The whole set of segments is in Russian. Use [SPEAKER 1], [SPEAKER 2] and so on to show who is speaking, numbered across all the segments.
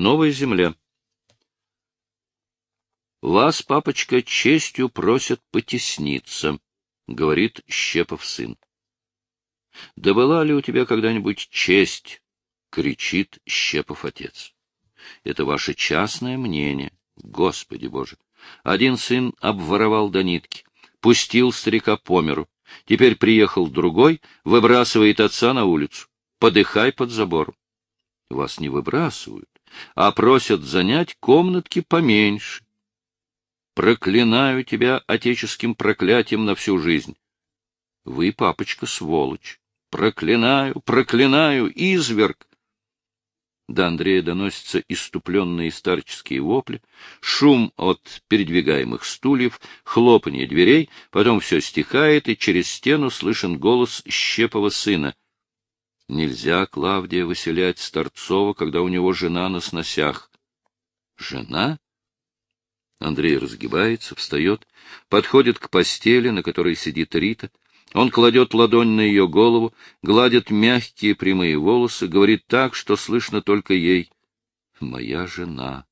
[SPEAKER 1] Новая земля. Вас, папочка, честью просят потесниться, — говорит Щепов сын. — Да была ли у тебя когда-нибудь честь? — кричит Щепов отец. — Это ваше частное мнение, Господи Боже. Один сын обворовал до нитки, пустил старика по миру. Теперь приехал другой, выбрасывает отца на улицу. Подыхай под забором. Вас не выбрасывают, а просят занять комнатки поменьше, Проклинаю тебя отеческим проклятием на всю жизнь. Вы, папочка, сволочь. Проклинаю, проклинаю, изверг. До Андрея доносятся иступленные старческие вопли, шум от передвигаемых стульев, хлопанье дверей, потом все стихает, и через стену слышен голос Щепова сына. Нельзя, Клавдия, выселять Старцова, когда у него жена на сносях. Жена? Андрей разгибается, встает, подходит к постели, на которой сидит Рита. Он кладет ладонь на ее голову, гладит мягкие прямые волосы, говорит так, что слышно только ей. «Моя жена».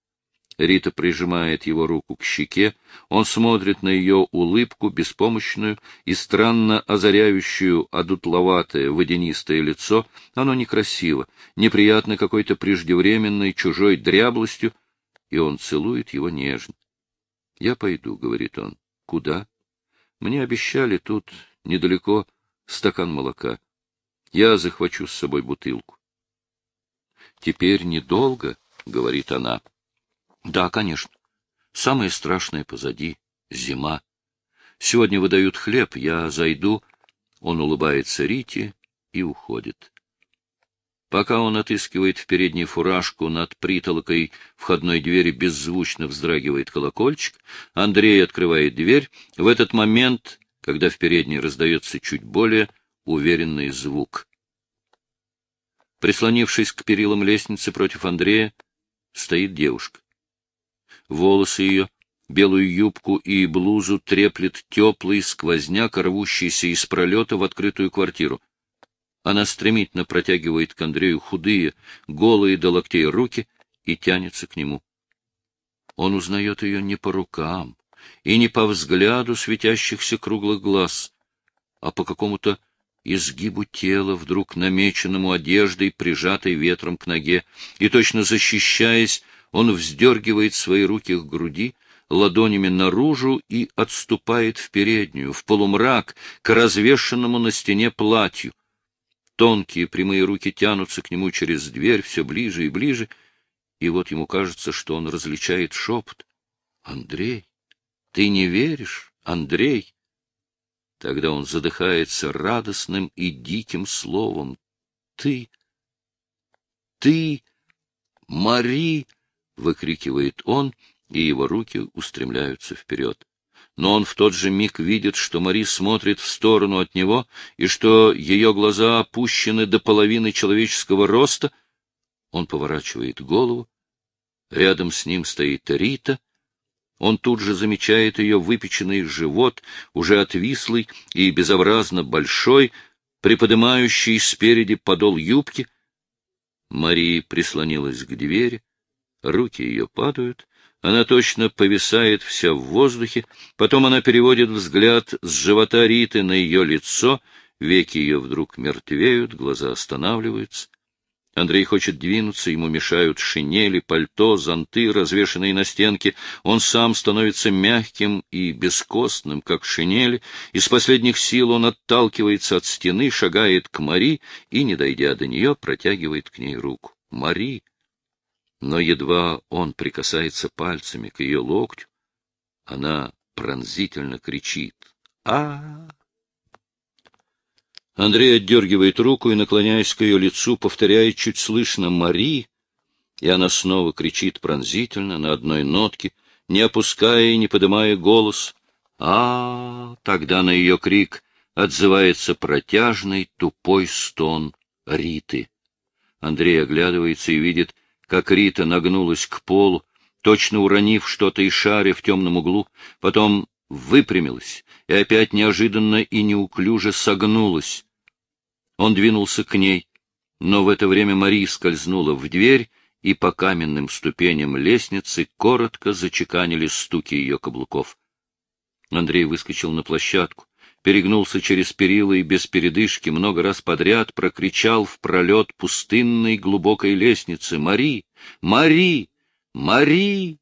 [SPEAKER 1] Рита прижимает его руку к щеке, он смотрит на ее улыбку, беспомощную и странно озаряющую одутловатое водянистое лицо. Оно некрасиво, неприятно какой-то преждевременной чужой дряблостью, и он целует его нежно. — Я пойду, — говорит он. — Куда? — Мне обещали тут, недалеко, стакан молока. Я захвачу с собой бутылку. — Теперь недолго, — говорит она. — Да, конечно. Самое страшное позади — зима. Сегодня выдают хлеб, я зайду. Он улыбается Рите и уходит. Пока он отыскивает в передней фуражку над притолокой входной двери, беззвучно вздрагивает колокольчик. Андрей открывает дверь. В этот момент, когда в передней раздается чуть более уверенный звук. Прислонившись к перилам лестницы против Андрея, стоит девушка. Волосы ее, белую юбку и блузу треплет теплый сквозняк, рвущийся из пролета в открытую квартиру. Она стремительно протягивает к Андрею худые, голые до локтей руки и тянется к нему. Он узнает ее не по рукам и не по взгляду светящихся круглых глаз, а по какому-то изгибу тела, вдруг намеченному одеждой, прижатой ветром к ноге, и, точно защищаясь, он вздергивает свои руки к груди, ладонями наружу и отступает в переднюю, в полумрак, к развешенному на стене платью. Тонкие прямые руки тянутся к нему через дверь все ближе и ближе, и вот ему кажется, что он различает шепот. «Андрей, ты не веришь, Андрей?» Тогда он задыхается радостным и диким словом. «Ты! Ты! Мари!» — выкрикивает он, и его руки устремляются вперед но он в тот же миг видит, что Мари смотрит в сторону от него и что ее глаза опущены до половины человеческого роста. Он поворачивает голову. Рядом с ним стоит Рита. Он тут же замечает ее выпеченный живот, уже отвислый и безобразно большой, приподнимающий спереди подол юбки. Мари прислонилась к двери, руки ее падают, она точно повисает вся в воздухе, потом она переводит взгляд с живота Риты на ее лицо, веки ее вдруг мертвеют, глаза останавливаются. Андрей хочет двинуться, ему мешают шинели, пальто, зонты, развешанные на стенке. Он сам становится мягким и бескостным, как шинели. Из последних сил он отталкивается от стены, шагает к Мари и, не дойдя до нее, протягивает к ней руку. «Мари!» Но едва он прикасается пальцами к ее локтю, она пронзительно кричит а, Андрей отдергивает руку и, наклоняясь к ее лицу, повторяет чуть слышно «Мари», и она снова кричит пронзительно на одной нотке, не опуская и не поднимая голос. а Тогда на ее крик отзывается протяжный тупой стон Риты. Андрей оглядывается и видит, как Рита нагнулась к полу, точно уронив что-то и шаря в темном углу, потом выпрямилась и опять неожиданно и неуклюже согнулась. Он двинулся к ней, но в это время Мари скользнула в дверь и по каменным ступеням лестницы коротко зачеканили стуки ее каблуков. Андрей выскочил на площадку, перегнулся через перила и без передышки много раз подряд прокричал в пролет пустынной глубокой лестницы «Мари! Мари! Мари!»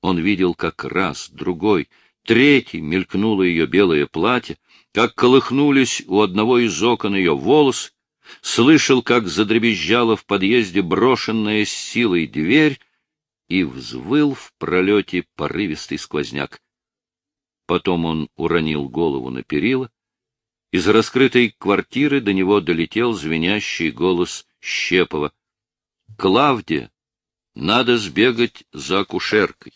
[SPEAKER 1] Он видел, как раз, другой, третий мелькнуло ее белое платье, как колыхнулись у одного из окон ее волосы, слышал, как задребезжала в подъезде брошенная с силой дверь и взвыл в пролете порывистый сквозняк. Потом он уронил голову на перила. Из раскрытой квартиры до него долетел звенящий голос Щепова. — Клавдия, надо сбегать за акушеркой.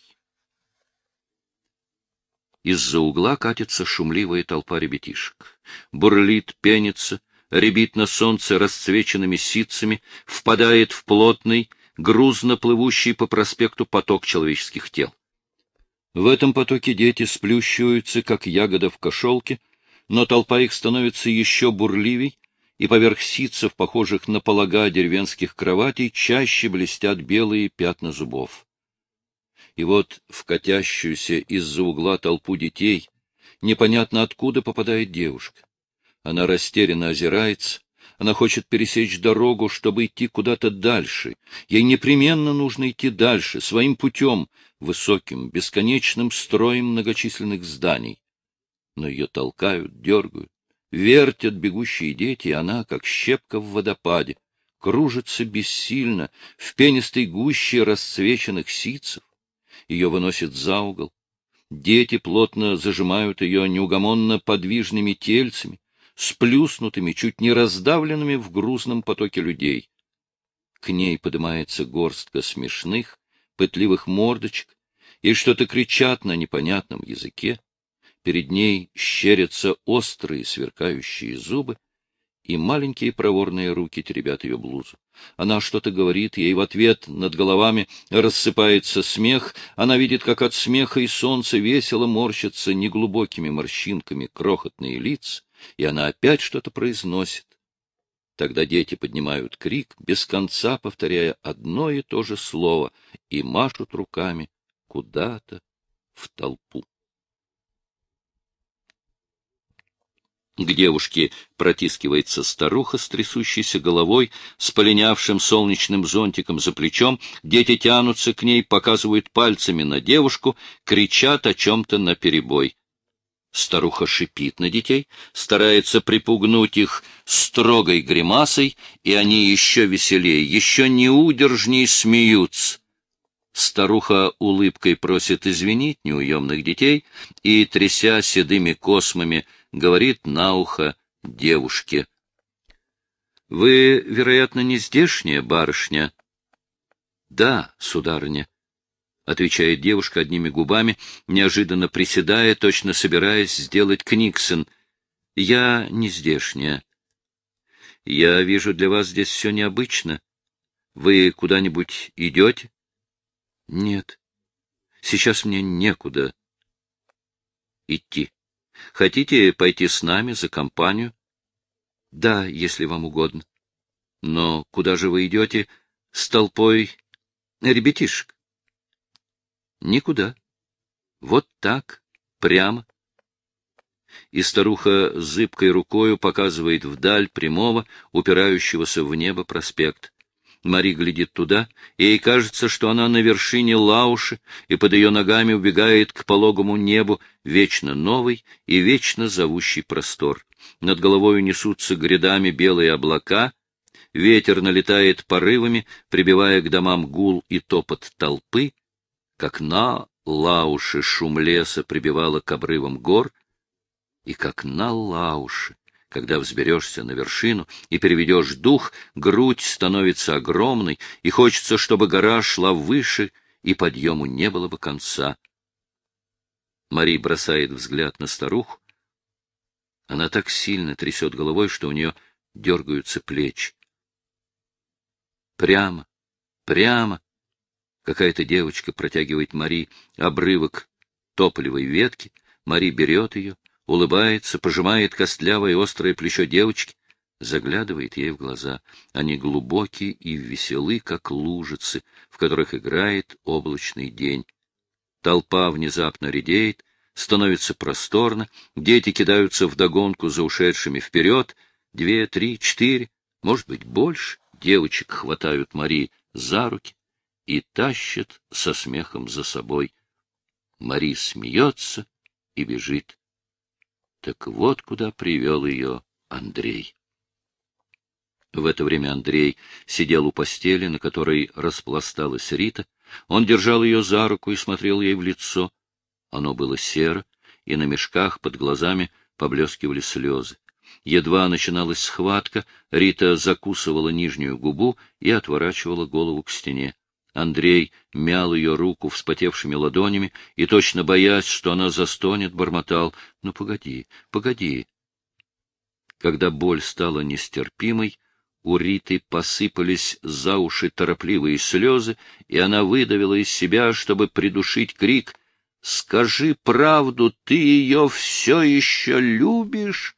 [SPEAKER 1] Из-за угла катится шумливая толпа ребятишек. Бурлит, пенится, рябит на солнце расцвеченными ситцами, впадает в плотный, грузно плывущий по проспекту поток человеческих тел. В этом потоке дети сплющиваются, как ягода в кошелке, но толпа их становится еще бурливей, и поверх ситцев, похожих на полога деревенских кроватей, чаще блестят белые пятна зубов. И вот в катящуюся из-за угла толпу детей непонятно откуда попадает девушка. Она растерянно озирается, она хочет пересечь дорогу, чтобы идти куда-то дальше. Ей непременно нужно идти дальше, своим путем, высоким, бесконечным строем многочисленных зданий. Но ее толкают, дергают, вертят бегущие дети, и она, как щепка в водопаде, кружится бессильно в пенистой гуще расцвеченных ситцев. Ее выносит за угол. Дети плотно зажимают ее неугомонно подвижными тельцами, сплюснутыми, чуть не раздавленными в грузном потоке людей. К ней поднимается горстка смешных, пытливых мордочек, и что-то кричат на непонятном языке. Перед ней щерятся острые сверкающие зубы, и маленькие проворные руки теребят ее блузу. Она что-то говорит, ей в ответ над головами рассыпается смех, она видит, как от смеха и солнца весело морщатся неглубокими морщинками крохотные лица, и она опять что-то произносит. Тогда дети поднимают крик, без конца повторяя одно и то же слово, и машут руками куда-то в толпу. К девушке протискивается старуха с трясущейся головой, с полинявшим солнечным зонтиком за плечом. Дети тянутся к ней, показывают пальцами на девушку, кричат о чем-то наперебой. Старуха шипит на детей, старается припугнуть их строгой гримасой, и они еще веселее, еще неудержней смеются. Старуха улыбкой просит извинить неуемных детей и, тряся седыми космами, говорит на ухо девушке. — Вы, вероятно, не здешняя барышня? — Да, сударыня отвечает девушка одними губами, неожиданно приседая, точно собираясь сделать книксон. Я не здешняя. Я вижу, для вас здесь все необычно. Вы куда-нибудь идете? Нет. Сейчас мне некуда идти. Хотите пойти с нами за компанию? Да, если вам угодно. Но куда же вы идете с толпой ребятишек? Никуда. Вот так, прямо. И старуха зыбкой рукою показывает вдаль прямого, упирающегося в небо проспект. Мари глядит туда, и ей кажется, что она на вершине лауши, и под ее ногами убегает к пологому небу вечно новый и вечно зовущий простор. Над головой несутся грядами белые облака, ветер налетает порывами, прибивая к домам гул и топот толпы, как на лауши шум леса прибивало к обрывам гор, и как на лауши, когда взберешься на вершину и переведешь дух, грудь становится огромной, и хочется, чтобы гора шла выше, и подъему не было бы конца. Мари бросает взгляд на старуху. Она так сильно трясет головой, что у нее дергаются плечи. Прямо, прямо, Какая-то девочка протягивает Мари обрывок тополевой ветки. Мари берет ее, улыбается, пожимает костлявое острое плечо девочки. заглядывает ей в глаза. Они глубокие и веселы, как лужицы, в которых играет облачный день. Толпа внезапно редеет, становится просторно, дети кидаются вдогонку за ушедшими вперед, две, три, четыре, может быть, больше, девочек хватают Мари за руки и тащат со смехом за собой. Мари смеется и бежит. Так вот куда привел ее Андрей. В это время Андрей сидел у постели, на которой распласталась Рита. Он держал ее за руку и смотрел ей в лицо. Оно было серо, и на мешках под глазами поблескивали слезы. Едва начиналась схватка, Рита закусывала нижнюю губу и отворачивала голову к стене. Андрей мял ее руку вспотевшими ладонями и, точно боясь, что она застонет, бормотал «Ну, погоди, погоди». Когда боль стала нестерпимой, у Риты посыпались за уши торопливые слезы, и она выдавила из себя, чтобы придушить крик «Скажи правду, ты ее все еще любишь?»